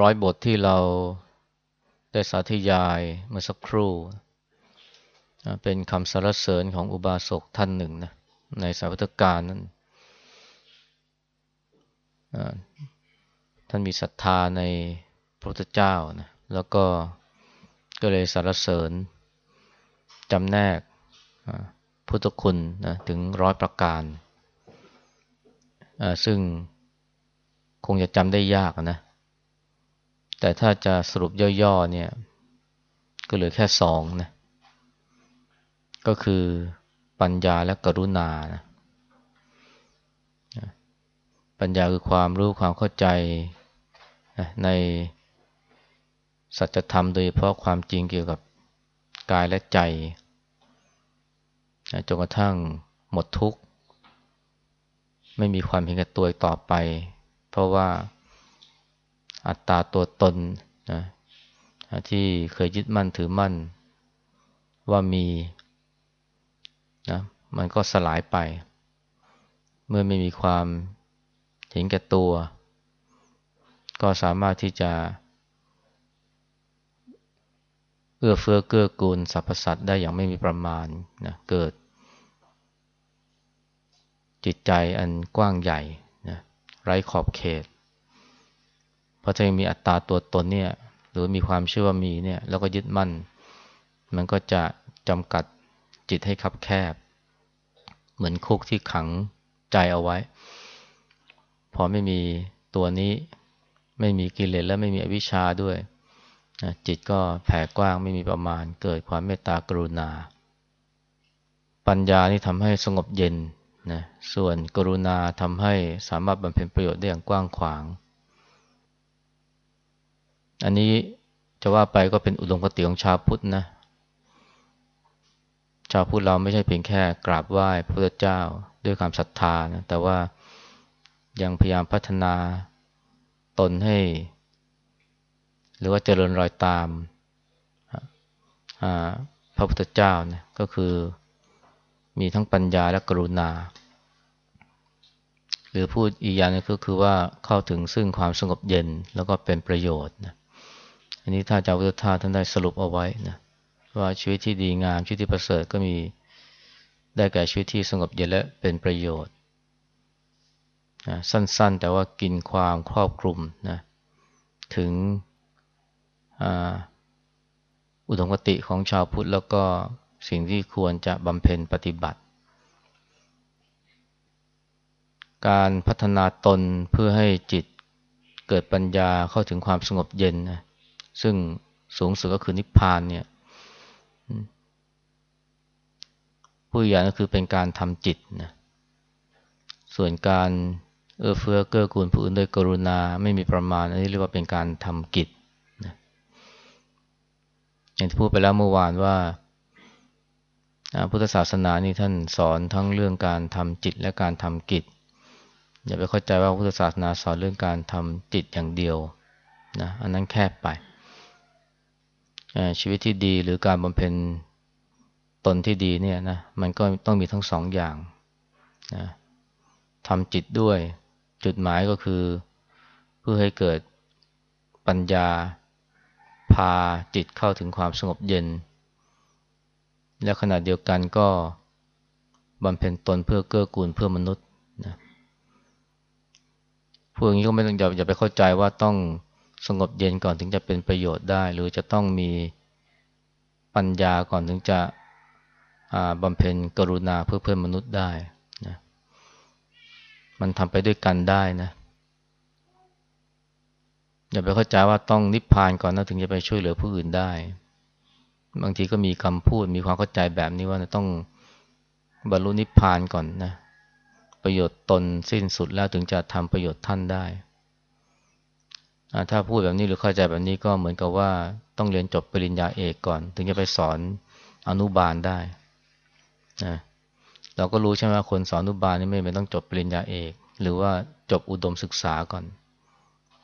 ร้อยบทที่เราได้สาธยายเมื่อสักครู่ เป็นคำสรรเสริญของอุบาสกท่านหนึ่งนะในสายพุทธการนั้นท่านมีศรัทธาในพระพุทธเจ้านะแล้วก็ก็เลยสรรเสริญจำแนกพุทธคุณนะถึงร้อยประการ ซึ่งคงจะจำได้ยากนะ แต่ถ้าจะสรุปย่อๆเนี่ย ก็เหลือแค่สองนะ ก็คือปัญญาและกรุณานะปัญญาคือความรู้ความเข้าใจในสัจธรรมโดยเฉพาะความจริงเกี่ยวกับกายและใจจนกระทั่งหมดทุกข์ ไม่มีความเห็นแก่ตัวต่อไป เพราะว่า อัตตาตัวตนนะที่เคยยึดมั่นถือมั่น ว่ามีนะมันก็สลายไป เมื่อไม่มีความเห็นแก่ตัว ก็สามารถที่จะเอื้อเฟื้อเกื้อกูลสรรพสัตว์ได้อย่างไม่มีประมาณนะเกิด จิตใจอันกว้างใหญ่นะไร้ขอบเขต เพราะถ้ายังมีอัตตาตัวตนเนี่ยหรือมีความเชื่อว่ามีเนี่ยแล้วก็ยึดมั่น มันก็จะจำกัดจิตให้คับแคบ เหมือนคุกที่ขังใจเอาไว้ พอไม่มีตัวนี้ไม่มีกิเลสและไม่มีอวิชชาด้วยจิตก็แผ่กว้างไม่มีประมาณ เกิดความเมตตากรุณา ปัญญานี่ทำให้สงบเย็นนะส่วนกรุณาทำให้สามารถบำเพ็ญประโยชน์ได้อย่างกว้างขวาง อันนี้จะว่าไปก็เป็นอุดมคติของชาวพุทธนะ ชาวพุทธเราไม่ใช่เพียงแค่กราบไหว้พระพุทธเจ้าด้วยความศรัทธานะแต่ว่ายังพยายามพัฒนาตนให้ หรือว่าเจริญรอยตามพระพุทธเจ้านะก็คือมีทั้งปัญญาและกรุณา หรือพูดอีกอย่างนึงก็คือว่าเข้าถึงซึ่งความสงบเย็นแล้วก็เป็นประโยชน์นะ อันนี้ถ้าจะาพุทธทาท่านได้สรุปเอาไว้นะว่าชีวิตที่ดีงามชีวิตที่ประเสริฐก็มีได้แก่ชีวิตที่สงบเย็นและเป็นประโยชน์นะสั้นๆ แต่ว่ากินความครอบคลุมนะถึงอุดมคติของชาวพุทธแล้วก็สิ่งที่ควรจะบำเพ็ญปฏิบัติ การพัฒนาตนเพื่อให้จิตเกิดปัญญาเข้าถึงความสงบเย็นนะ ซึ่งสูงสุดก็คือนิพพานเนี่ยผู้อย่าก็คือเป็นการทำจิตนะส่วนการเอื้อเฟื้อเกื้อกูลผู้อื่นโดยกรุณาไม่มีประมาณอันนี้เรียกว่าเป็นการทำกิจนะอย่างที่พูดไปแล้วเมื่อวานว่าพุทธศาสนานี่ท่านสอนทั้งเรื่องการทำจิตและการทำกิจอย่าไปเข้าใจว่าพุทธศาสนาสอนเรื่องการทำจิตอย่างเดียวนะอันนั้นแคบไป ชีวิตที่ดีหรือการบำเพ็ญตนที่ดีเนี่ยนะมันก็ต้องมีทั้งสองอย่างนะทำจิตด้วย จุดหมายก็คือ เพื่อให้เกิดปัญญา พาจิตเข้าถึงความสงบเย็น และขณะเดียวกันก็บำเพ็ญตนเพื่อเกื้อกูลเพื่อมนุษย์นะพวกนี้ก็ไม่ต้องอย่าอย่าไปเข้าใจว่าต้อง สงบเย็นก่อนถึงจะเป็นประโยชน์ได้ หรือจะต้องมีปัญญาก่อนถึงจะบำเพ็ญกรุณาเพื่อเพื่อนมนุษย์ได้นะมันทำไปด้วยกันได้นะอย่าไปเข้าใจว่าต้องนิพพานก่อนนะถึงจะไปช่วยเหลือผู้อื่นได้ บางทีก็มีคำพูดมีความเข้าใจแบบนี้ว่าต้องบรรลุนิพพานก่อนนะประโยชน์ตนสิ้นสุดแล้วถึงจะทำประโยชน์ท่านได้ ถ้าพูดแบบนี้หรือเข้าใจแบบนี้ก็เหมือนกับว่าต้องเรียนจบปริญญาเอกก่อน ถึงจะไปสอนอนุบาลได้นะเราก็รู้ใช่ไหมคนสอนอนุบาลนี่ไม่ไม่ต้องจบปริญญาเอก หรือว่าจบอุดมศึกษาก่อน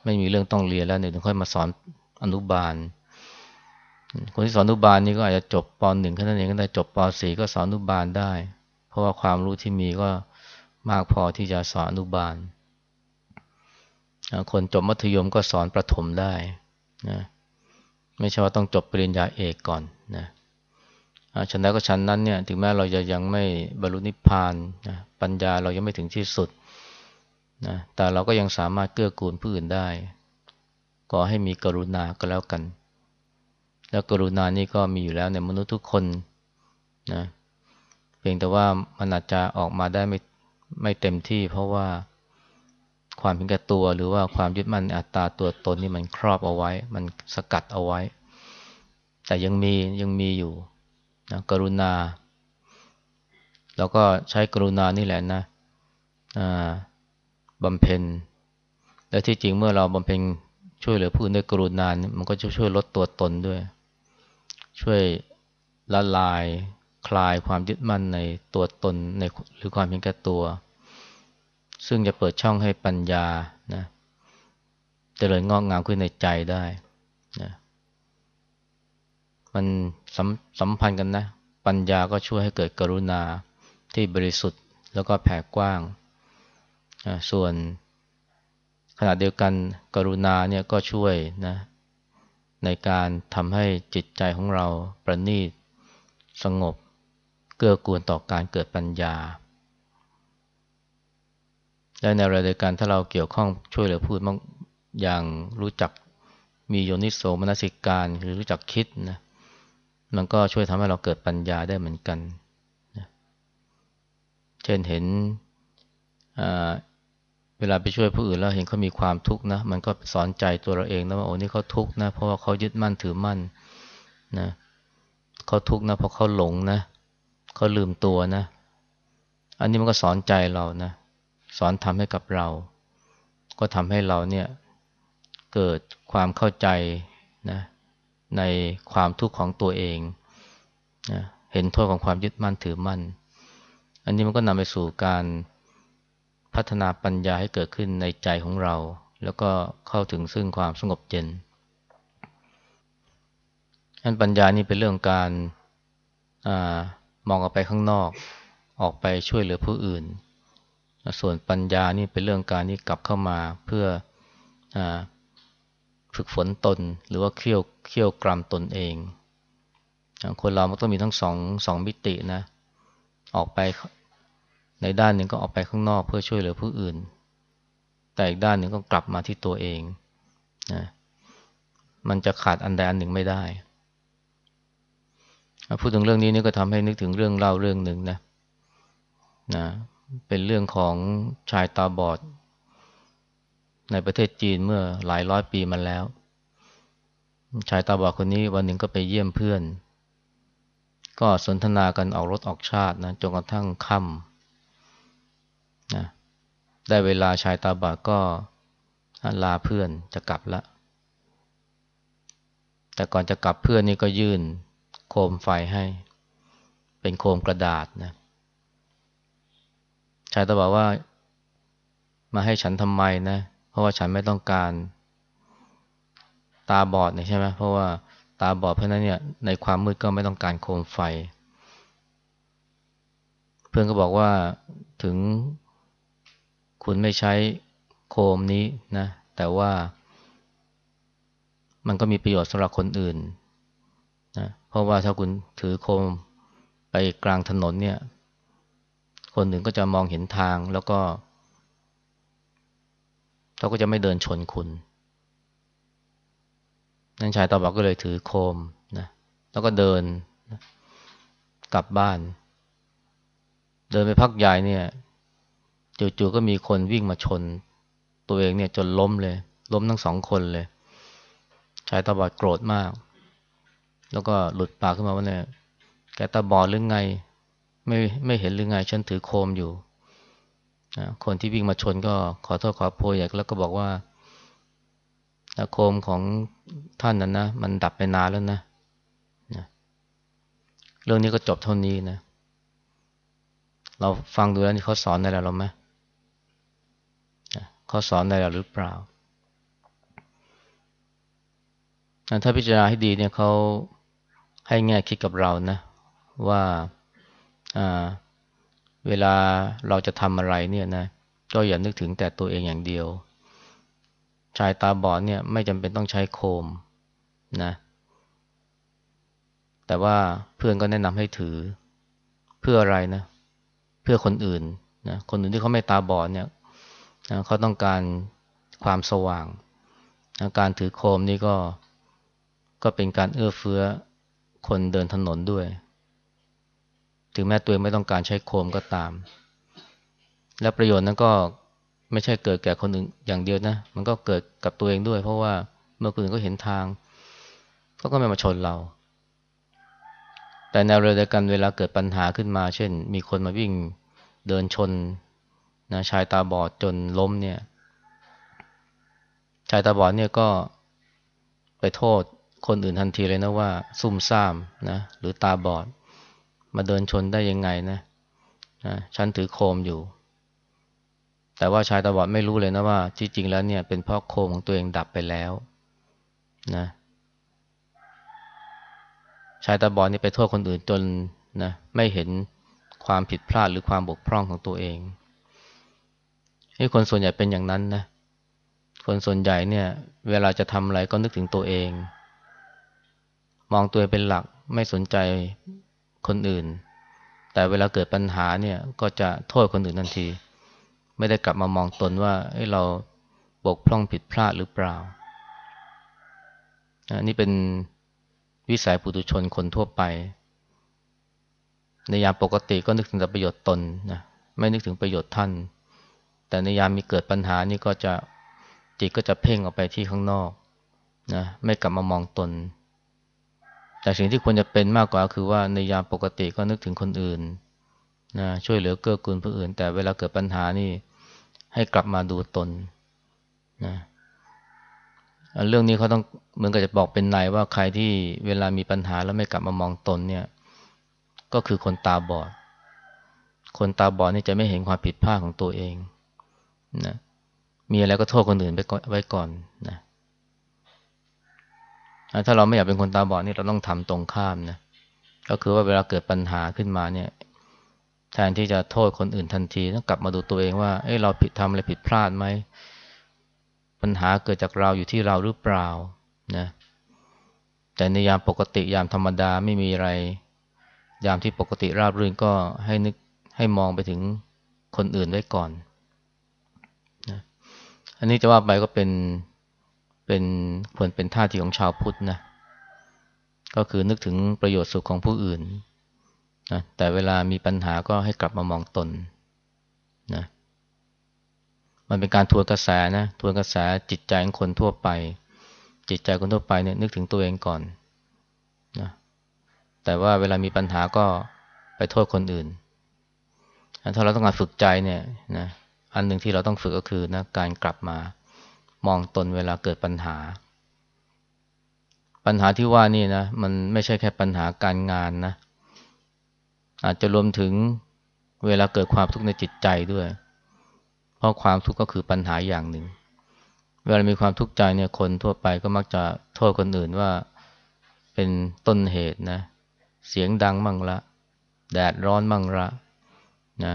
ไม่มีเรื่องต้องเรียนแล้วเนี่ยถึงค่อยมาสอนอนุบาล คนที่สอนอนุบาลนี่ก็อาจจะจบปหนึ่งแค่นั้นเองก็ได้จบปสี่ก็สอนอนุบาลได้ เพราะว่าความรู้ที่มีก็มากพอที่จะสอนอนุบาล คนจบมัธยมก็สอนประถมได้นะไม่ใช่ว่าต้องจบปริญญาเอกก่อนนะฉันนั้นก็ฉันนั้นเนี่ยถึงแม้เราจะยังไม่บรรลุนิพพานนะปัญญาเรายังไม่ถึงที่สุดนะแต่เราก็ยังสามารถเกื้อกูลผู้อื่นได้ก็ให้มีกรุณาก็แล้วกัน แล้วกรุณานี่ก็มีอยู่แล้วในมนุษย์ทุกคนนะเพียงแต่ว่ามันอาจจะออกมาได้ไม่ไม่เต็มที่เพราะว่า ความเห็นแก่ตัว หรือว่าความยึดมั่นอัตตาตัวตนนี่มันครอบเอาไว้ มันสกัดเอาไว้ แต่ยังมียังมีอยู่นะกรุณา แล้วก็ใช้กรุณานี่แหละนะบำเพ็ญ และที่จริงเมื่อเราบำเพ็ญช่วยเหลือผู้อื่นด้วยกรุณา มันก็จะช่วยลดตัวตนด้วย ช่วยละลายคลายความยึดมั่นในตัวตนในหรือความเห็นแก่ตัว ซึ่งจะเปิดช่องให้ปัญญานะเจริญงอกงามขึ้นในใจได้นะมันสัมสัมพันธ์กันนะ ปัญญาก็ช่วยให้เกิดกรุณาที่บริสุทธิ์แล้วก็แผ่กว้าง ส่วนขณะเดียวกันกรุณาเนี่ยก็ช่วยนะในการทำให้จิตใจของเราประณีตสงบ เกื้อกูลต่อการเกิดปัญญา และในรายการถ้าเราเกี่ยวข้องช่วยเหลือพูดมอย่างรู้จักมีโยนิโสมนสิการหรือรู้จักคิดนะมันก็ช่วยทำให้เราเกิดปัญญาได้เหมือนกันนะเช่นเห็นเวลาไปช่วยผู้อื่นแล้วเห็นเขามีความทุกข์นะมันก็สอนใจตัวเราเองนะว่าโอ้นี่เขาทุกข์นะเพราะว่าเขายึดมั่นถือมั่นนะเขาทุกข์นะเพราะเขาหลงนะเขาลืมตัวนะ อันนี้มันก็สอนใจเรานะ สอนทำให้กับเรา ก็ทำให้เราเนี่ยเกิดความเข้าใจนะในความทุกข์ของตัวเองนะเห็นโทษของความยึดมั่นถือมั่น อันนี้มันก็นำไปสู่การพัฒนาปัญญาให้เกิดขึ้นในใจของเรา แล้วก็เข้าถึงซึ่งความสงบเย็นอันปัญญานี่เป็นเรื่องการอมองออกไปข้างนอก ออกไปช่วยเหลือผู้อื่น ส่วนปัญญานี่เป็นเรื่องการนี่กลับเข้ามาเพื่ออฝึกฝนตนหรือว่าเคี่ยวเคี่ยวกรำตนเอง คนเรามันต้องมีทั้งสองสองมิตินะ ออกไปในด้านหนึ่งก็ออกไปข้างนอกเพื่อช่วยเหลือผู้อื่น แต่อีกด้านหนึ่งก็กลับมาที่ตัวเองนะมันจะขาดอันใดอันหนึ่งไม่ได้ พูดถึงเรื่องนี้นี่ก็ทำให้นึกถึงเรื่องเล่าเรื่องหนึ่งนะนะ เป็นเรื่องของชายตาบอด ในประเทศจีนเมื่อหลายร้อยปีมาแล้ว ชายตาบอดคนนี้วันหนึ่งก็ไปเยี่ยมเพื่อน ก็สนทนากันออกรถออกชาตินะจนกระทั่งค่ำนะได้เวลาชายตาบาดก็ลาเพื่อนจะกลับละ แต่ก่อนจะกลับเพื่อนนี่ก็ยื่นโคมไฟให้ เป็นโคมกระดาษนะ ชายตาบอกว่า มาให้ฉันทำไมนะ เพราะว่าฉันไม่ต้องการ ตาบอดเนี่ยใช่ไหมเพราะว่าตาบอดเพราะนั้นเนี่ยในความมืดก็ไม่ต้องการโคมไฟ เพื่อนก็บอกว่าถึงคุณไม่ใช้โคมนี้นะ แต่ว่า มันก็มีประโยชน์สำหรับคนอื่นนะเพราะว่าถ้าคุณถือโคมไปกลางถนนเนี่ย คนหนึ่งก็จะมองเห็นทางแล้วก็เขาก็จะไม่เดินชนคุณนั่นชายตาบอกก็เลยถือโคมนะแล้วก็เดินกลับบ้าน เดินไปพักใหญ่เนี่ยจู่ๆก็มีคนวิ่งมาชน ตัวเองเนี่ยจนล้มเลย ล้มทั้งสองคนเลย ชายตาบอดโกรธมาก แล้วก็หลุดปากขึ้นมาว่าเนี่ยแกตาบอดหรือไง ไม่ไม่เห็นหรือไงฉันถือโคมอยู่คนที่วิ่งมาชนก็ขอโทษขอโพยแล้วก็บอกว่าโคมของท่านนั้นนะมันดับไปนานแล้วนะเรื่องนี้ก็จบเท่านี้นะ เราฟังดูแล้วนี่เขาสอนอะไรเราไหมเขาสอนในเราหรือเปล่า ถ้าพิจารณาให้ดีเนี่ยเขาให้แง่คิดกับเรานะ ว่า เวลาเราจะทำอะไรเนี่ยนะก็อย่านึกถึงแต่ตัวเองอย่างเดียว ชายตาบอดเนี่ยไม่จำเป็นต้องใช้โคมนะแต่ว่าเพื่อนก็แนะนำให้ถือเพื่ออะไรนะ เพื่อคนอื่นนะคนอื่นที่เขาไม่ตาบอดเนี่ยนะเขาต้องการความสว่างนะการถือโคมนี่ก็ก็เป็นการเอื้อเฟื้อคนเดินถนนด้วย ถึงแม้ตัวเองไม่ต้องการใช้โคมก็ตาม และประโยชน์นั้นก็ไม่ใช่เกิดแก่คนอื่นอย่างเดียวนะ มันก็เกิดกับตัวเองด้วย เพราะว่าเมื่อคนอื่นก็เห็นทางเขาก็ไม่มาชนเรา แต่แนวเรือกันเวลาเกิดปัญหาขึ้นมา เช่น มีคนมาวิ่งเดินชนนะชายตาบอดจนล้มเนี่ย ชายตาบอดเนี่ยก็ไปโทษคนอื่นทันทีเลยนะว่า ซุ่มซ่ามนะหรือตาบอด มาเดินชนได้ยังไงนะนะฉันถือโคมอยู่ แต่ว่าชายตาบอดไม่รู้เลยนะว่าที่จริงแล้วเนี่ย เป็นเพราะโคมของตัวเองดับไปแล้วนะชายตาบอดนี่ไปโทษคนอื่นจนนะไม่เห็นความผิดพลาดหรือความบกพร่องของตัวเองให้คนส่วนใหญ่เป็นอย่างนั้นนะ คนส่วนใหญ่เนี่ย เวลาจะทำอะไรก็นึกถึงตัวเอง มองตัวเองเป็นหลักไม่สนใจ คนอื่น แต่เวลาเกิดปัญหาเนี่ยก็จะโทษคนอื่นทันที ไม่ได้กลับมามองตนว่าเราบกพร่องผิดพลาดหรือเปล่าอันนี้เป็นวิสัยปุถุชนคนทั่วไป ในยามปกติก็นึกถึงแต่ประโยชน์ตนนะไม่นึกถึงประโยชน์ท่าน แต่ในยามมีเกิดปัญหานี่ก็จะจิตก็จะเพ่งออกไปที่ข้างนอกนะไม่กลับมามองตน แต่สิ่งที่ควรจะเป็นมากกว่าคือว่าในยามปกติก็นึกถึงคนอื่นนะช่วยเหลือเกื้อกูลผู้อื่น แต่เวลาเกิดปัญหานี่ให้กลับมาดูตนนะเรื่องนี้เขาต้องเหมือนกับจะบอกเป็นในว่าใครที่เวลามีปัญหาแล้วไม่กลับมามองตนเนี่ย ก็คือคนตาบอด คนตาบอดนี่จะไม่เห็นความผิดพลาดของตัวเองนะมีอะไรก็โทษคนอื่นไปไว้ก่อนนะ ถ้าเราไม่อยากเป็นคนตาบอดนี่เราต้องทำตรงข้ามนะก็คือว่าเวลาเกิดปัญหาขึ้นมาเนี่ย แทนที่จะโทษคนอื่นทันทีต้องกลับมาดูตัวเองว่าเอ้เราผิดทำอะไรผิดพลาดไหมปัญหาเกิดจากเราอยู่ที่เราหรือเปล่านะแต่ในยามปกติยามธรรมดาไม่มีอะไร ยามที่ปกติราบรื่นก็ให้นึกให้มองไปถึงคนอื่นไว้ก่อนนะอันนี้จะว่าไปก็เป็น เป็นควรเป็นท่าทีของชาวพุทธนะก็คือนึกถึงประโยชน์สุขของผู้อื่นนะแต่เวลามีปัญหาก็ให้กลับมามองตนนะมันเป็นการทวนกระแสนะทวนกระแสจิตใจของคนทั่วไป จิตใจคนทั่วไปเนี่ยนึกถึงตัวเองก่อนนะแต่ว่าเวลามีปัญหาก็ไปโทษคนอื่น ถ้าเราต้องการฝึกใจเนี่ยนะอันหนึ่งที่เราต้องฝึกก็คือนะการกลับมา มองตนเวลาเกิดปัญหา ปัญหาที่ว่านี่นะ มันไม่ใช่แค่ปัญหาการงานนะ อาจจะรวมถึงเวลาเกิดความทุกข์ในจิตใจด้วย เพราะความทุกข์ก็คือปัญหาอย่างหนึ่ง เวลามีความทุกข์ใจเนี่ยคนทั่วไปก็มักจะโทษคนอื่นว่าเป็นต้นเหตุนะ เสียงดังบ้างละ แดดร้อนบ้างละนะ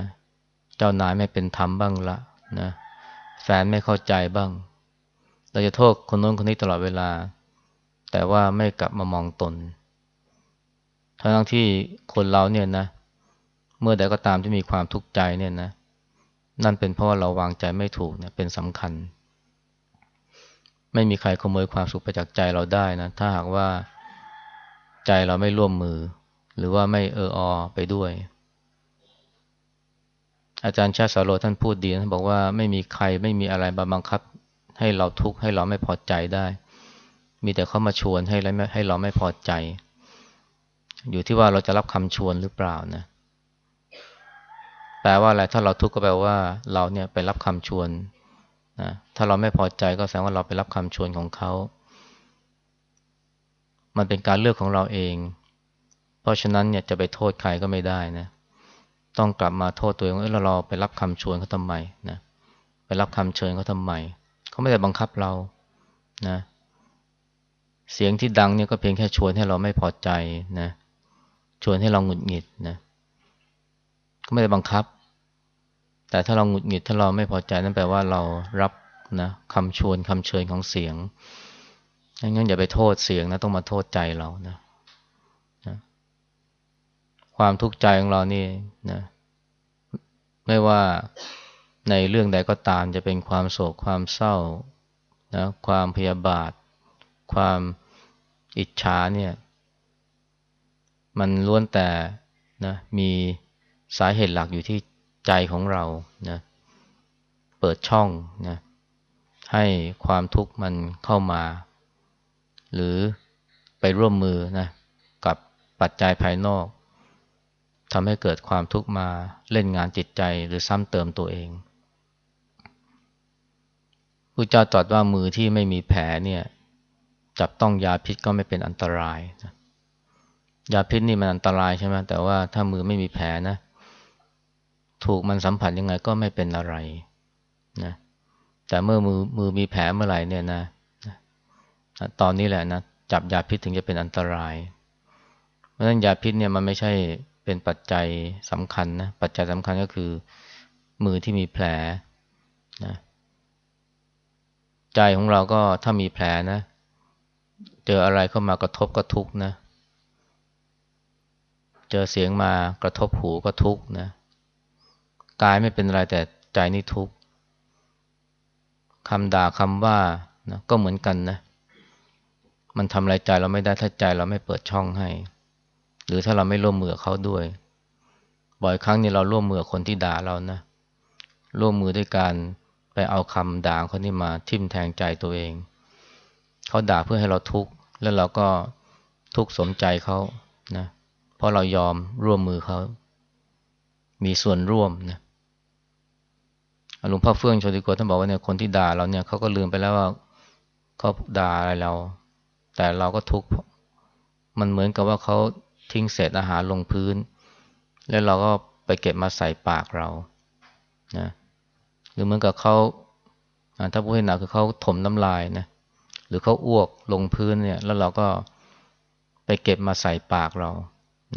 เจ้านายไม่เป็นธรรมบ้างละนะ แฟนไม่เข้าใจบ้าง เราจะโทษคนโน้นคนนี้ตลอดเวลา แต่ว่าไม่กลับมามองตน ทั้งที่คนเราเนี่ยนะ เมื่อใดก็ตามที่มีความทุกข์ใจเนี่ยนะ นั่นเป็นเพราะว่าเราวางใจไม่ถูกเนี่ยเป็นสำคัญ ไม่มีใครขโมยความสุขไปจากใจเราได้นะ ถ้าหากว่าใจเราไม่ร่วมมือ หรือว่าไม่เอออไปด้วย อาจารย์ชาติสาโรท่านพูดดีท่านบอกว่าไม่มีใครไม่มีอะไรบังคับ ให้เราทุกข์ให้เราไม่พอใจได้ มีแต่เขามาชวนให้ให้เราไม่พอใจ อยู่ที่ว่าเราจะรับคำชวนหรือเปล่านะแปลว่าอะไรถ้าเราทุกข์ก็แปลว่าเราเนี่ยไปรับคำชวนนะถ้าเราไม่พอใจก็แสดงว่าเราไปรับคำชวนของเขา มันเป็นการเลือกของเราเอง เพราะฉะนั้นเนี่ยจะไปโทษใครก็ไม่ได้นะ ต้องกลับมาโทษตัวเองว่าเราเราไปรับคำชวนเขาทำไมนะ ไปรับคำเชิญเขาทำไม เขาไม่ได้บังคับเรานะเสียงที่ดังเนี่ยก็เพียงแค่ชวนให้เราไม่พอใจนะชวนให้เราหงุดหงิดนะก็ไม่ได้บังคับ แต่ถ้าเราหงุดหงิดถ้าเราไม่พอใจนั่นแปลว่าเรารับนะคำชวนคำเชิญของเสียงงั้นอย่าไปโทษเสียงนะต้องมาโทษใจเรานะนะความทุกข์ใจของเรานี่นะไม่ว่า ในเรื่องใดก็ตามจะเป็นความโศกความเศร้านะความพยาบาท ความอิจฉาเนี่ยมันล้วนแต่นะมีสาเหตุหลักอยู่ที่ใจของเรานะเปิดช่องนะให้ความทุกข์มันเข้ามา หรือไปร่วมมือนะกับปัจจัยภายนอกทำให้เกิดความทุกข์มาเล่นงานจิตใจหรือซ้ำเติมตัวเอง พระเจ้าตรัสว่ามือที่ไม่มีแผลเนี่ยจับต้องยาพิษก็ไม่เป็นอันตรายนะยาพิษนี่มันอันตรายใช่ไหมแต่ว่าถ้ามือไม่มีแผลนะ ถูกมันสัมผัสยังไงก็ไม่เป็นอะไรนะแต่เมื่อมือมือมีแผลเมื่อไหร่เนี่ยนะตอนนี้แหละนะจับยาพิษถึงจะเป็นอันตราย เพราะฉะนั้นยาพิษเนี่ยมันไม่ใช่เป็นปัจจัยสำคัญนะปัจจัยสำคัญก็คือมือที่มีแผลนะ ใจของเราก็ถ้ามีแผลนะ เจออะไรเข้ามากระทบก็ทุกนะ เจอเสียงมากระทบหูก็ทุกนะกายไม่เป็นไรแต่ใจนี่ทุกคำด่าคำว่านะก็เหมือนกันนะ มันทำอะไรใจเราไม่ได้ถ้าใจเราไม่เปิดช่องให้ หรือถ้าเราไม่ร่วมมือเขาด้วย บ่อยครั้งนี่เราร่วมมือคนที่ด่าเรานะ ร่วมมือด้วยการ ไปเอาคำด่าคนนี้มาทิ่มแทงใจตัวเอง เขาด่าเพื่อให้เราทุกข์แล้วเราก็ทุกข์สมใจเขานะเพราะเรายอมร่วมมือเขา มีส่วนร่วมนะหลวงพ่อเฟื่องโชติโกท่านบอกว่าเนี่ยคนที่ด่าเราเนี่ยเขาก็ลืมไปแล้วว่าเขาด่าอะไรเรา แต่เราก็ทุกข์มันเหมือนกับว่าเขาทิ้งเศษอาหารลงพื้น แล้วเราก็ไปเก็บมาใส่ปากเรานะ รือเหมือนกับเขาถ้าพูดให้หนักคือเขาถมน้ำลายนะหรือเขาอ้วกลงพื้นเนี่ย แล้วเราก็ไปเก็บมาใส่ปากเรา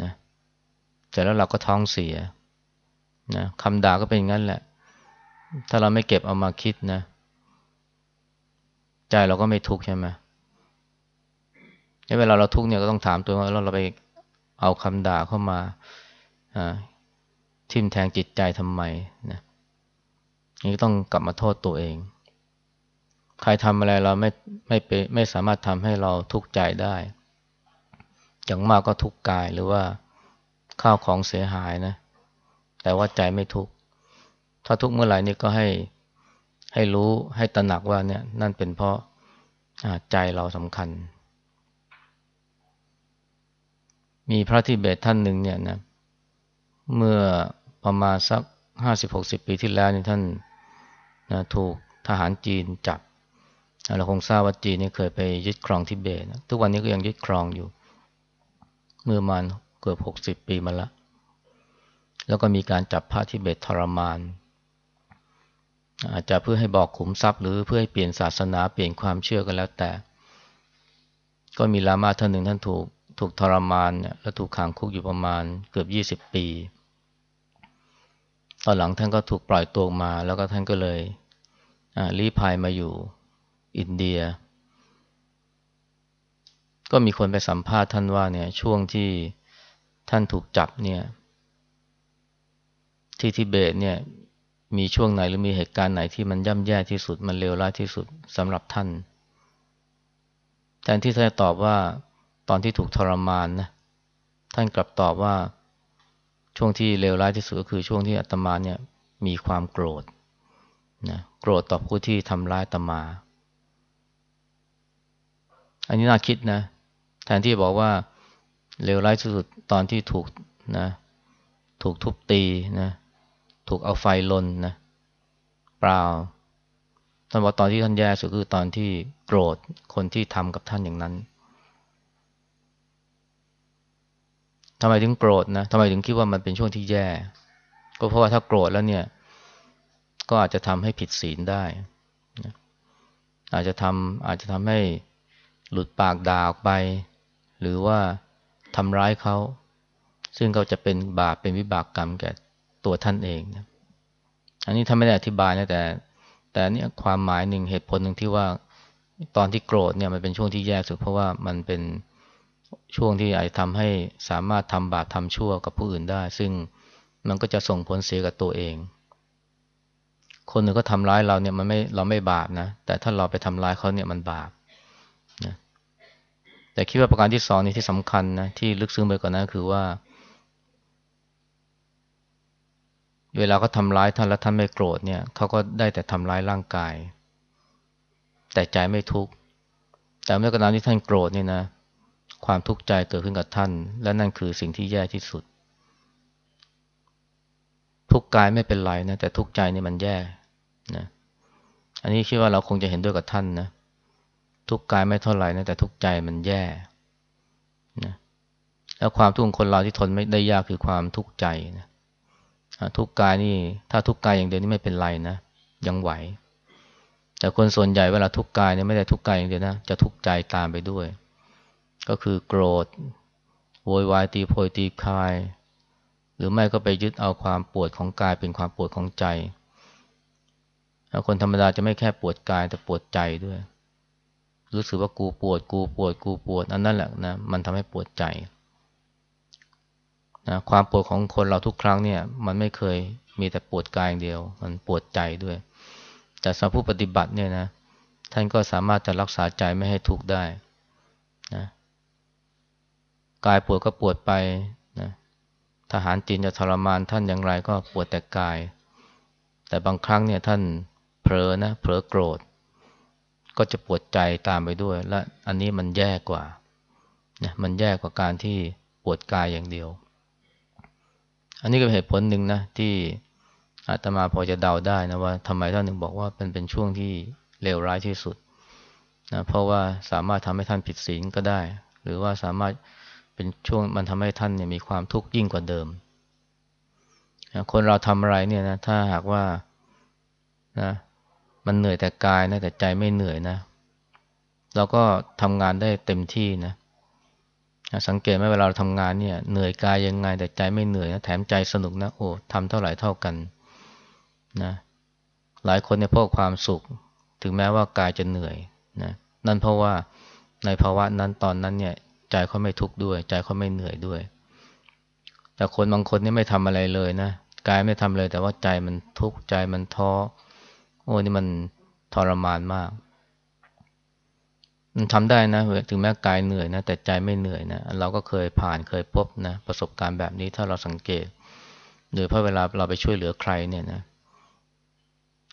นะแต่แล้วเราก็ท้องเสียนะคำด่าก็เป็นอย่างนั้นแหละ ถ้าเราไม่เก็บเอามาคิดนะ ใจเราก็ไม่ทุกข์ใช่ไหมเวลาเราทุกข์เนี่ยก็ต้องถามตัวว่าเราไปเอาคำด่าเข้ามาทิ่มแทงจิตใจทำไมนะ นี่ต้องกลับมาโทษตัวเอง ใครทำอะไรเราไม่ไม่ไปไม่สามารถทำให้เราทุกข์ใจได้ อย่างมากก็ทุกข์กายหรือว่าข้าวของเสียหายนะ แต่ว่าใจไม่ทุกข์ ถ้าทุกข์เมื่อไหร่นี่ก็ให้ให้รู้ให้ตระหนักว่าเนี่ยนั่นเป็นเพราะใจเราสำคัญ มีพระทิเบตท่านหนึ่งเนี่ยนะเมื่อประมาณสักห้าสิบหกสิบปีที่แล้วเนี่ยท่าน นะถูกทหารจีนจับเราคงทราบว่าจีนนี่เคยไปยึดครองทิเบตนะทุกวันนี้ก็ยังยึดครองอยู่ เมื่อมาเกือบหกสิบปีมาแล้วแล้วก็มีการจับพระทิเบตทรมาน อาจจะเพื่อให้บอกขุมทรัพย์ หรือเพื่อให้เปลี่ยนศาสนาเปลี่ยนความเชื่อกันแล้วแต่ ก็มีลามาท่านหนึ่งท่านถูกถูกทรมานเนี่ยแล้วถูกขังคุกอยู่ประมาณเกือบยี่สิบปี ตอนหลังท่านก็ถูกปล่อยตัวมา แล้วก็ท่านก็เลยรีพายมาอยู่อินเดีย ก็มีคนไปสัมภาษณ์ท่านว่าเนี่ยช่วงที่ท่านถูกจับเนี่ย ที่ทิเบตเนี่ยมีช่วงไหนหรือมีเหตุการณ์ไหนที่มันย่ำแย่ที่สุดมันเลวร้ายที่สุดสำหรับท่านแทนที่ท่านจะตอบว่าตอนที่ถูกทรมานนะท่านกลับตอบว่า ช่วงที่เลวร้ายที่สุดก็คือช่วงที่อาตมาเนี่ยมีความโกรธนะโกรธต่อผู้ที่ทำร้ายอาตมา อันนี้น่าคิดนะแทนที่บอกว่าเลวร้ายที่สุดตอนที่ถูกนะถูกทุบตีนะถูกเอาไฟลนนะเปล่าท่านบอกตอนที่ท่านแย่สุดคือตอนที่โกรธคนที่ทำกับท่านอย่างนั้น ทำไมถึงโกรธนะทำไมถึงคิดว่ามันเป็นช่วงที่แย่ ก็เพราะว่าถ้าโกรธแล้วเนี่ย ก็อาจจะทำให้ผิดศีลได้อาจจะทำอาจจะทำให้หลุดปากด่าออกไป หรือว่าทำร้ายเขา ซึ่งเขาจะเป็นบาปเป็นวิบากกรรมแก่ตัวท่านเองนะอันนี้ท่านไม่ได้อธิบายนะแต่ แต่เนี่ยความหมายหนึ่งเหตุผลหนึ่งที่ว่าตอนที่โกรธเนี่ยมันเป็นช่วงที่แย่สุดเพราะว่ามันเป็น ช่วงที่อาจทำให้สามารถทำบาปทำชั่วกับผู้อื่นได้ ซึ่งมันก็จะส่งผลเสียกับตัวเอง คนหนึ่งก็ทำร้ายเราเนี่ยมันไม่เราไม่บาปนะ แต่ถ้าเราไปทำร้ายเขาเนี่ยมันบาปนะแต่คิดว่าประการที่สองนี่ที่สำคัญนะที่ลึกซึ้งไปกว่านั้นคือว่า เวลาเขาทำร้ายท่านแล้วท่านไม่โกรธเนี่ยเขาก็ได้แต่ทำร้ายร่างกาย แต่ใจไม่ทุกข์แต่เมื่อกระนั้นที่ท่านโกรธเนี่ยนะ ความทุกข์ใจเกิดขึ้นกับท่าน และนั่นคือสิ่งที่แย่ที่สุด ทุกกายไม่เป็นไรนะแต่ทุกใจนี่มันแย่นะอันนี้คิดว่าเราคงจะเห็นด้วยกับท่านนะทุกกายไม่เท่าไหร่นะแต่ทุกใจมันแย่นะแล้วความทุกข์ของคนเราที่ทนไม่ได้ยากคือความทุกข์ใจนะทุกกายนี่ ถ้าทุกกายอย่างเดียวนี่ไม่เป็นไรนะยังไหว แต่คนส่วนใหญ่เวลาทุกกายเนี่ยไม่ได้ทุกกายอย่างเดียวนะจะทุกใจตามไปด้วย ก็คือโกรธโวยวายตีโพยตีคาย หรือไม่ก็ไปยึดเอาความปวดของกายเป็นความปวดของใจคนธรรมดาจะไม่แค่ปวดกายแต่ปวดใจด้วย รู้สึกว่ากูปวดกูปวดกูปวดอันนั้นแหละนะมันทำให้ปวดใจนะความปวดของคนเราทุกครั้งเนี่ย มันไม่เคยมีแต่ปวดกายอย่างเดียว มันปวดใจด้วย แต่สำหรับผู้ปฏิบัติเนี่ยนะท่านก็สามารถจะรักษาใจไม่ให้ทุกข์ได้ กายปวดก็ปวดไปนะทหารจีนจะทรมานท่านอย่างไรก็ปวดแต่กาย แต่บางครั้งเนี่ยท่านเผลอนะเผลอโกรธ ก็จะปวดใจตามไปด้วย และอันนี้มันแย่กว่านะมันแย่กว่าการที่ปวดกายอย่างเดียว อันนี้ก็เป็นเหตุผลหนึ่งนะที่อาตมาพอจะเดาได้นะว่าทำไมท่านหนึ่งบอกว่าเป็นเป็นช่วงที่เลวร้ายที่สุดนะเพราะว่าสามารถทำให้ท่านผิดศีลก็ได้ หรือว่าสามารถ เป็นช่วงมันทำให้ท่านเนี่ยมีความทุกข์ยิ่งกว่าเดิม คนเราทำอะไรเนี่ยนะถ้าหากว่านะมันเหนื่อยแต่กายนะแต่ใจไม่เหนื่อยนะเราก็ทำงานได้เต็มที่นะสังเกตไหมเวลาเราทำงานเนี่ยเหนื่อยกายยังไง แต่ใจไม่เหนื่อยนะแถมใจสนุกนะโอ้ทำเท่าไหร่เท่ากันนะหลายคนเนี่ยพบความสุข ถึงแม้ว่ากายจะเหนื่อยนะนั่นเพราะว่าในภาวะนั้นตอนนั้นเนี่ย ใจเขาไม่ทุกข์ด้วย ใจเขาไม่เหนื่อยด้วย แต่คนบางคนนี่ไม่ทำอะไรเลยนะกายไม่ทำเลย แต่ว่าใจมันทุกข์ใจมันท้อโอ้นี่มันทรมานมาก มันทำได้นะถึงแม้กายเหนื่อยนะแต่ใจไม่เหนื่อยนะเราก็เคยผ่านเคยพบนะประสบการณ์แบบนี้ถ้าเราสังเกตหรือพราะเวลาเราไปช่วยเหลือใครเนี่ยนะ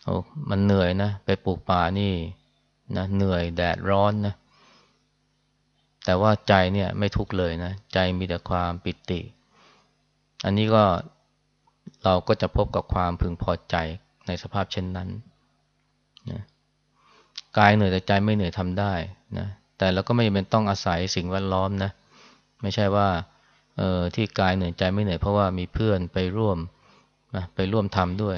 โอ้มันเหนื่อยนะ ไปปลูกป่านี่นะเหนื่อยแดดร้อนนะ แต่ว่าใจเนี่ยไม่ทุกข์เลยนะ ใจมีแต่ความปิติ อันนี้ก็เราก็จะพบกับความพึงพอใจในสภาพเช่นนั้นนะกายเหนื่อยแต่ใจไม่เหนื่อยทำได้นะแต่เราก็ไม่จำเป็นต้องอาศัยสิ่งแวดล้อมนะ ไม่ใช่ว่าเออที่กายเหนื่อยใจไม่เหนื่อยเพราะว่ามีเพื่อนไปร่วมนะไปร่วมทำด้วย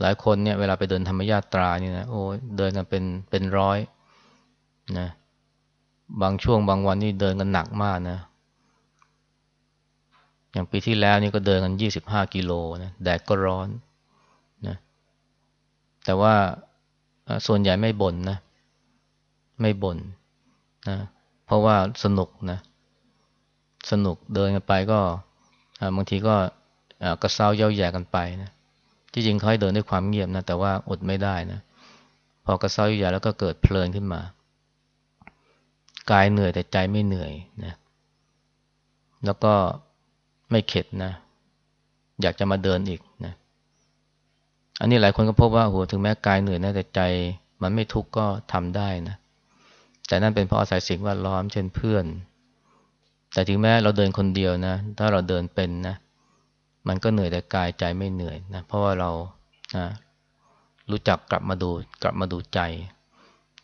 หลายคนเนี่ยเวลาไปเดินธรรมญาตรานี่นะโอ้เดินกันเป็นเป็นร้อยนะ บางช่วงบางวันนี่เดินกันหนักมากนะ อย่างปีที่แล้วนี่ก็เดินกันยี่สิบห้ากิโลนะแดดก็ร้อนนะแต่ว่าส่วนใหญ่ไม่บ่นนะ ไม่บ่นนะ เพราะว่าสนุกนะ สนุกเดินกันไปก็บางทีก็กระเซ้าเย้าแย่กันไปนะที่จริงเขาให้เดินด้วยความเงียบนะแต่ว่าอดไม่ได้นะพอกระเซ้าเย้าแย่แล้วก็เกิดเพลินขึ้นมา กายเหนื่อยแต่ใจไม่เหนื่อยนะแล้วก็ไม่เข็ดนะ อยากจะมาเดินอีกนะอันนี้หลายคนก็พบว่าโหถึงแม้กายเหนื่อยนะแต่ใจ มันไม่ทุกข์ก็ทำได้นะแต่นั่นเป็นเพราะอาศัยสิ่งแวดล้อมเช่นเพื่อน แต่ถึงแม้เราเดินคนเดียวนะ ถ้าเราเดินเป็นนะ มันก็เหนื่อยแต่กายใจไม่เหนื่อยนะ เพราะว่าเรานะรู้จักกลับมาดูกลับมาดูใจ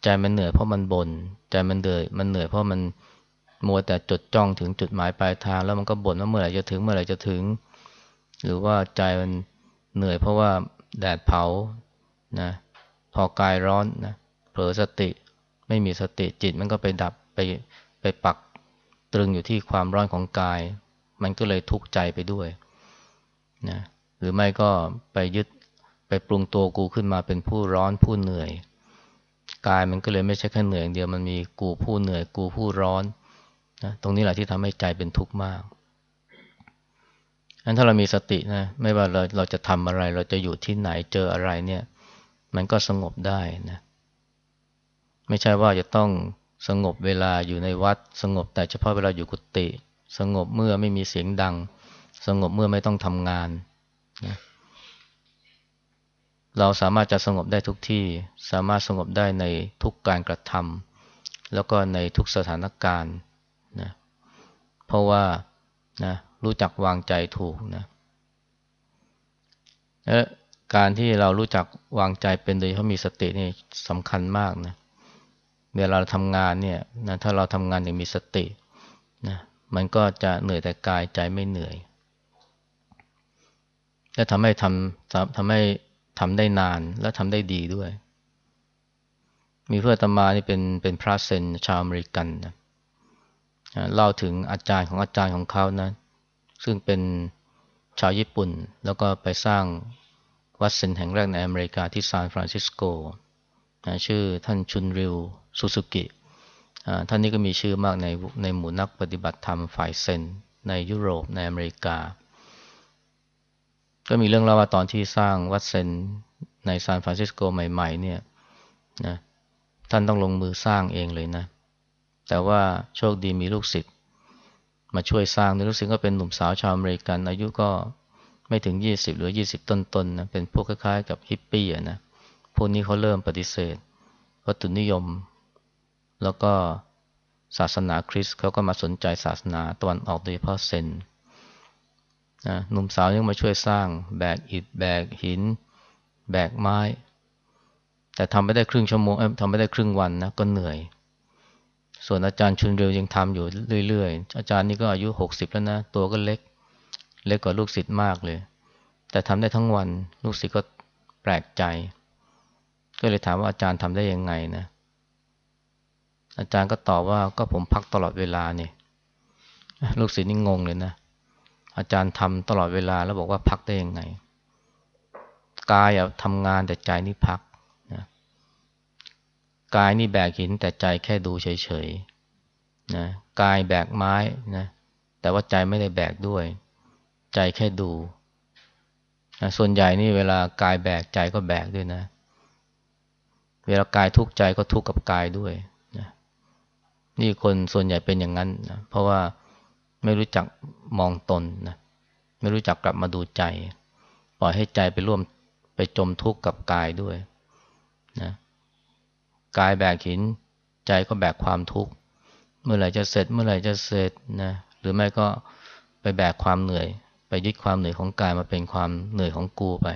ใจมันเหนื่อยเพราะมันบน่นใจมันเหนื่อยมันเหนื่อยเพราะมันมัวแต่จดจ้องถึงจุดหมายปลายทาง แล้วมันก็บ่นว่าเมื่อไหร่จะถึงเมื่อไหร่จะถึง หรือว่าใจมันเหนื่อยเพราะว่าแดดเผานะพอกายร้อนนะเผลอสติไม่มีสติจิตมันก็ไปดับไปไปปักตรึงอยู่ที่ความร้อนของกาย มันก็เลยทุกข์ใจไปด้วยนะหรือไม่ก็ไปยึดไปปรุงตัวกูขึ้นมาเป็นผู้ร้อนผู้เหนื่อย กายมันก็เลยไม่ใช่แค่เหนื่อยอย่างเดียวมันมีกูผู้เหนื่อยกูผู้ร้อนนะตรงนี้แหละที่ทำให้ใจเป็นทุกข์มากอันถ้าเรามีสตินะไม่ว่าเราเราจะทำอะไร เราจะอยู่ที่ไหนเจออะไรเนี่ย มันก็สงบได้นะไม่ใช่ว่าจะต้องสงบเวลาอยู่ในวัด สงบแต่เฉพาะเวลาอยู่กุฏิสงบเมื่อไม่มีเสียงดัง สงบเมื่อไม่ต้องทำงานนะ เราสามารถจะสงบได้ทุกที่ สามารถสงบได้ในทุกการกระทำแล้วก็ในทุกสถานการณ์นะเพราะว่านะรู้จักวางใจถูกนะและการที่เรารู้จักวางใจเป็นโดยเฉพาะมีสตินี่สำคัญมากนะเวลาเราทำงานเนี่ยนะถ้าเราทำงานอย่างมีสตินะมันก็จะเหนื่อยแต่กายใจไม่เหนื่อยและทำให้ทำทำให้ ทำได้นานและทำได้ดีด้วย มีเพื่อนอาตมานี่เป็นเป็นพระเซนชาวอเมริกันนะเล่าถึงอาจารย์ของอาจารย์ของเขานะซึ่งเป็นชาวญี่ปุ่น แล้วก็ไปสร้างวัดเซนแห่งแรกในอเมริกาที่ซานฟรานซิสโกนะชื่อท่านชุนริวซูซูกิท่านนี้ก็มีชื่อมากในในหมู่นักปฏิบัติธรรมฝ่ายเซนในยุโรปในอเมริกา ก็มีเรื่องเล่าว่าตอนที่สร้างวัดเซนในซานฟรานซิสโกใหม่ ๆ เนี่ยนะท่านต้องลงมือสร้างเองเลยนะ แต่ว่าโชคดีมีลูกศิษย์มาช่วยสร้างในลูกศิษย์ก็เป็นหนุ่มสาวชาวอเมริกัน อายุก็ไม่ถึง 20 หรือ 20 ต้นๆ นะเป็นพวกคล้ายๆ กับฮิปปี้อะนะ พวกนี้เขาเริ่มปฏิเสธวัตถุนิยม แล้วก็ศาสนาคริสต์เขาก็มาสนใจศาสนาตะวันออกโดยเฉพาะเซน นะหนุ่มสาวยังมาช่วยสร้างแบกอิฐแบกหิน แบกไม้ แต่ทำไม่ได้ครึ่งชั่วโมงทำไม่ได้ครึ่งวันนะก็เหนื่อย ส่วนอาจารย์ชุนเรียวยังทำอยู่เรื่อยๆ อาจารย์นี่ก็อายุหกสิบแล้วนะ ตัวก็เล็ก เล็กกว่าลูกศิษย์มากเลย แต่ทำได้ทั้งวันลูกศิษย์ก็แปลกใจ ก็เลยถามว่าอาจารย์ทำได้ยังไงนะอาจารย์ก็ตอบว่าก็ผมพักตลอดเวลาเนี่ยลูกศิษย์นี่งงเลยนะ อาจารย์ทำตลอดเวลาแล้วบอกว่าพักได้ยังไง กายทำงานแต่ใจนี่พักนะกายนี่แบกหินแต่ใจแค่ดูเฉยๆนะกายแบกไม้นะแต่ว่าใจไม่ได้แบกด้วย ใจแค่ดูนะส่วนใหญ่นี่เวลากายแบกใจก็แบกด้วยนะ เวลากายทุกข์ใจก็ทุกข์กับกายด้วยนะนี่คนส่วนใหญ่เป็นอย่างนั้นนะเพราะว่า ไม่รู้จักมองตนนะไม่รู้จักกลับมาดูใจ ปล่อยให้ใจไปร่วมไปจมทุกข์กับกายด้วยนะกายแบกหินใจก็แบกความทุกข์เมื่อไหร่จะเสร็จเมื่อไหร่จะเสร็จนะหรือไม่ก็ไปแบกความเหนื่อย ไปยึดความเหนื่อยของกายมาเป็นความเหนื่อยของกูไป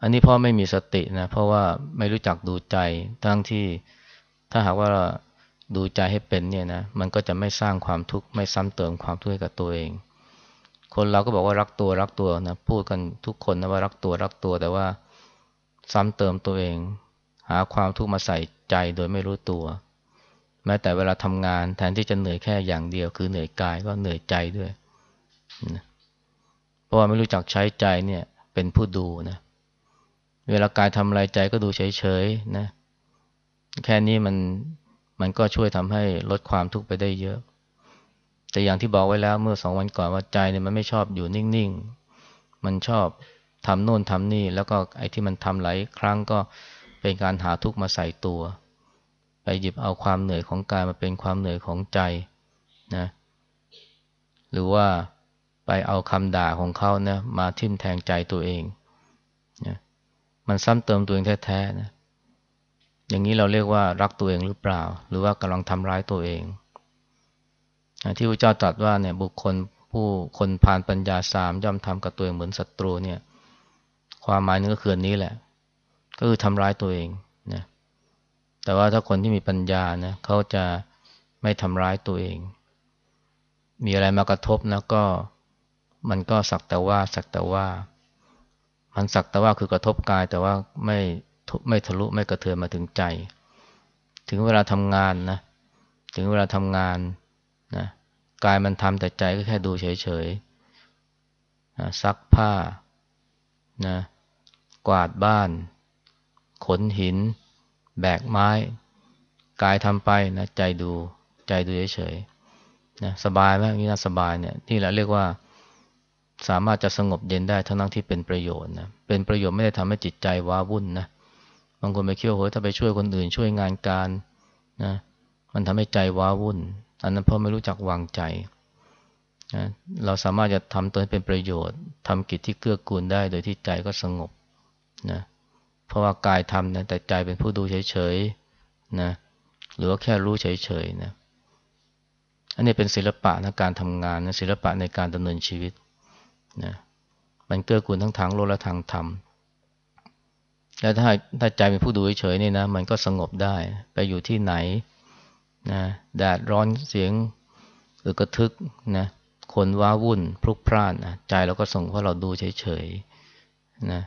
อันนี้พ่อไม่มีสตินะเพราะว่าไม่รู้จักดูใจทั้งที่ถ้าหากว่า ดูใจให้เป็นเนี่ยนะมันก็จะไม่สร้างความทุกข์ไม่ซ้ำเติมความทุกข์ให้กับตัวเอง คนเราก็บอกว่ารักตัวรักตัวนะพูดกันทุกคนนะว่ารักตัวรักตัวแต่ว่าซ้ำเติมตัวเอง หาความทุกข์มาใส่ใจโดยไม่รู้ตัว แม้แต่เวลาทำงานแทนที่จะเหนื่อยแค่อย่างเดียว คือเหนื่อยกายก็เหนื่อยใจด้วยนะเพราะว่าไม่รู้จักใช้ใจเนี่ยเป็นผู้ดูนะเวลากายทำอะไรใจก็ดูเฉยๆนะแค่นี้มัน มันก็ช่วยทำให้ลดความทุกข์ไปได้เยอะ แต่อย่างที่บอกไว้แล้วเมื่อสองวันก่อนว่าใจเนี่ยมันไม่ชอบอยู่นิ่งๆ มันชอบทำโน่นทำนี่ แล้วก็ไอ้ที่มันทำหลายครั้งก็เป็นการหาทุกข์มาใส่ตัว ไปหยิบเอาความเหนื่อยของกายมาเป็นความเหนื่อยของใจนะหรือว่าไปเอาคำด่าของเขานะมาทิ่มแทงใจตัวเองนะมันซ้ำเติมตัวเองแท้ๆนะ อย่างนี้เราเรียกว่ารักตัวเองหรือเปล่า หรือว่ากำลังทำร้ายตัวเองที่พระเจ้าตรัสว่าเนี่ยบุคคลผู้คนผ่านปัญญาสามย่อมทำกับตัวเองเหมือนศัตรูเนี่ยความหมายนึงก็คือนี้แหละ ก็คือทำร้ายตัวเองนะแต่ว่าถ้าคนที่มีปัญญานะเขาจะไม่ทำร้ายตัวเอง มีอะไรมากระทบนะก็มันก็สักแต่ว่าสักแต่ว่า มันสักแต่ว่าคือกระทบกายแต่ว่าไม่ ไม่ทะลุไม่กระเทือนมาถึงใจ ถึงเวลาทำงานนะถึงเวลาทำงานนะกายมันทำแต่ใจก็แค่ดูเฉยๆนะซักผ้านะกวาดบ้าน ขนหิน แบกไม้ กายทำไปนะใจดูใจดูเฉยๆนะสบายไหมนี่นะสบายเนี่ยที่เราเรียกว่าสามารถจะสงบเย็นได้ทั้งนั้นที่เป็นประโยชน์นะเป็นประโยชน์ไม่ได้ทำให้จิตใจว้าวุ่นนะ บางคนไปเคี่ยวโหยถ้าไปช่วยคนอื่น ช่วยงานการนะมันทำให้ใจว้าวุ่น อันนั้นเพราะไม่รู้จักวางใจนะเราสามารถจะทำตัวให้เป็นประโยชน์ทำกิจที่เกื้อกูลได้ โดยที่ใจก็สงบนะเพราะว่ากายทำนะแต่ใจเป็นผู้ดูเฉยๆนะหรือว่าแค่รู้เฉยๆนะอันนี้เป็นศิลปะนะการทำงานนะศิลปะในการดำเนินชีวิตนะมันเกื้อกูลทั้งทางโลกและทางธรรม แล้วถ้าถ้าใจเป็นผู้ดูเฉยๆนี่นะ มันก็สงบได้ ไปอยู่ที่ไหนนะแดดร้อนเสียงหรือกระทึกนะคนว้าวุ่นพลุกพล่านนะใจเราก็ส่งเพราะเราดูเฉยๆนะ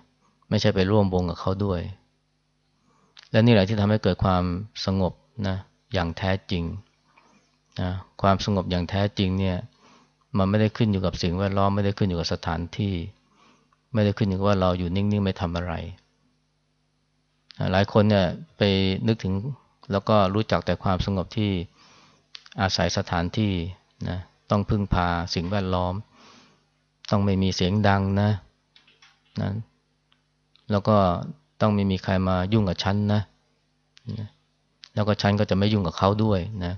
ไม่ใช่ไปร่วมวงกับเขาด้วย และนี่แหละที่ทำให้เกิดความสงบนะอย่างแท้จริงนะความสงบอย่างแท้จริงเนี่ย มันไม่ได้ขึ้นอยู่กับสิ่งแวดล้อมไม่ได้ขึ้นอยู่กับสถานที่ ไม่ได้ขึ้นอยู่กับว่าเราอยู่นิ่งๆไม่ทำอะไร หลายคนเนี่ยไปนึกถึงแล้วก็รู้จักแต่ความสงบที่อาศัยสถานที่นะต้องพึ่งพาสิ่งแวดล้อม ต้องไม่มีเสียงดังนะนะแล้วก็ต้องไม่มีใครมายุ่งกับฉันนะนะแล้วก็ฉันก็จะไม่ยุ่งกับเขาด้วยนะ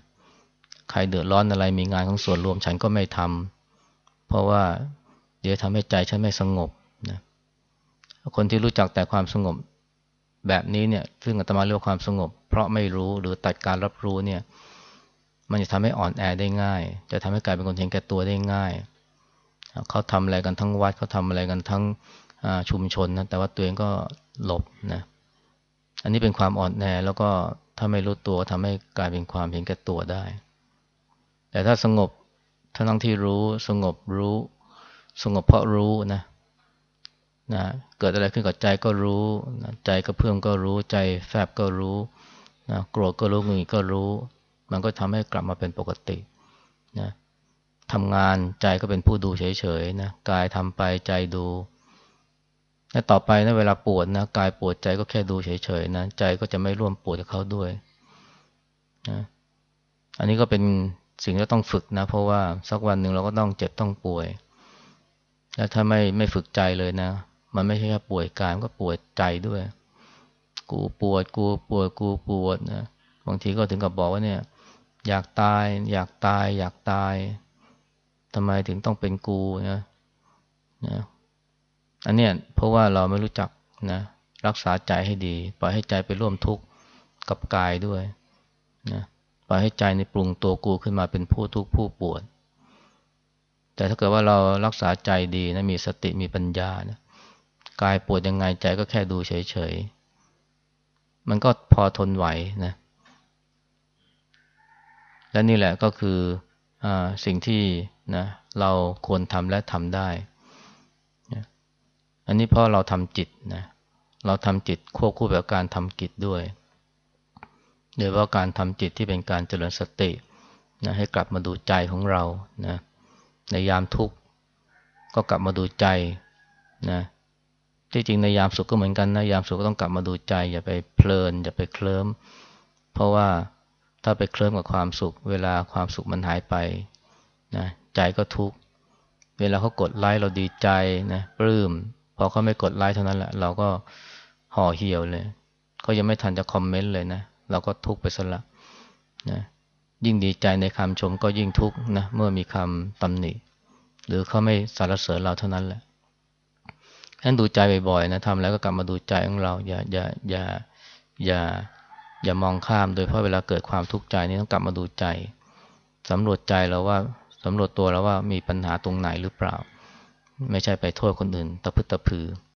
ใครเดือดร้อนอะไรมีงานของส่วนรวมฉันก็ไม่ทำเพราะว่าเดี๋ยวทำให้ใจฉันไม่สงบนะคนที่รู้จักแต่ความสงบ แบบนี้เนี่ยซึ่งอาตมาเรียกความสงบ เพราะไม่รู้หรือตัดการรับรู้เนี่ยมันจะทำให้อ่อนแอได้ง่าย จะทำให้กลายเป็นคนเห็นแก่ตัวได้ง่าย เขาทำอะไรกันทั้งวัดเขาทำอะไรกันทั้งชุมชนนะแต่ว่าตัวเองก็หลบนะอันนี้เป็นความอ่อนแอแล้วก็ถ้าไม่รู้ตัวทำให้กลายเป็นความเห็นแก่ตัวได้ แต่ถ้าสงบทั้งที่รู้สงบรู้ สงบเพราะรู้นะ นะเกิดอะไรขึ้นกับใจก็รู้นะใจกระเพื่อมก็รู้ใจแฟบก็รู้นะโกรธก็รู้งุนก็รู้ มันก็ทำให้กลับมาเป็นปกตินะทำงานใจก็เป็นผู้ดูเฉยๆนะกายทำไปใจดูและต่อไปนะเวลาปวดนะกายปวดใจก็แค่ดูเฉยๆนะใจก็จะไม่ร่วมปวดกับเขาด้วยนะอันนี้ก็เป็นสิ่งที่ต้องฝึกนะ เพราะว่าสักวันหนึ่งเราก็ต้องเจ็บต้องป่วย แล้วถ้าไม่ไม่ฝึกใจเลยนะ มันไม่ใช่แค่ป่วยกายมันก็ป่วยใจด้วย กูปวดกูปวดกูปวดนะบางทีก็ถึงกับบอกว่าเนี่ย อยากตาย อยากตาย อยากตายทำไมถึงต้องเป็นกูนะนะอันเนี้ยเพราะว่าเราไม่รู้จักนะ รักษาใจให้ดี ปล่อยให้ใจไปร่วมทุกข์กับกายด้วยนะปล่อยให้ใจในปรุงตัวกูขึ้นมาเป็นผู้ทุกข์ผู้ปวด แต่ถ้าเกิดว่าเรารักษาใจดีนะมีสติมีปัญญานะ กายปวดยังไงใจก็แค่ดูเฉยๆ มันก็พอทนไหวนะ และนี่แหละก็คืออสิ่งที่นะเราควรทำและทำได้ อันนี้เพราะเราทำจิตนะ เราทำจิตควบคู่กับการทำกิจด้วยโดยว่าการทำจิตที่เป็นการเจริญสตินะให้กลับมาดูใจของเรานะในยามทุกข์ก็กลับมาดูใจนะ ที่จริงในยามสุขก็เหมือนกันนะยามสุขก็ต้องกลับมาดูใจ อย่าไปเพลิน อย่าไปเคลิ้ม เพราะว่าถ้าไปเคลิ้มกับความสุข เวลาความสุขมันหายไปนะใจก็ทุกข์เวลาเขากดไลค์เราดีใจนะปลื้มพอเขาไม่กดไลค์เท่านั้นแหละเราก็ห่อเหี่ยวเลยเขายังไม่ทันจะคอมเมนต์เลยนะเราก็ทุกข์ไปซะละนะยิ่งดีใจในคำชมก็ยิ่งทุกข์นะเมื่อมีคำตำหนิ หรือเขาไม่สรรเสริญเราเท่านั้นแหละ นั้นดูใจบ่อยๆนะทำแล้วก็กลับมาดูใจของเรา อย่าอย่าอย่าอย่าอย่ามองข้ามโดยเพราะเวลาเกิดความทุกข์ใจนี่ต้องกลับมาดูใจสำรวจใจเราว่าสำรวจตัวเราว่ามีปัญหาตรงไหนหรือเปล่า ไม่ใช่ไปโทษคนอื่น ตะพึดตะพือ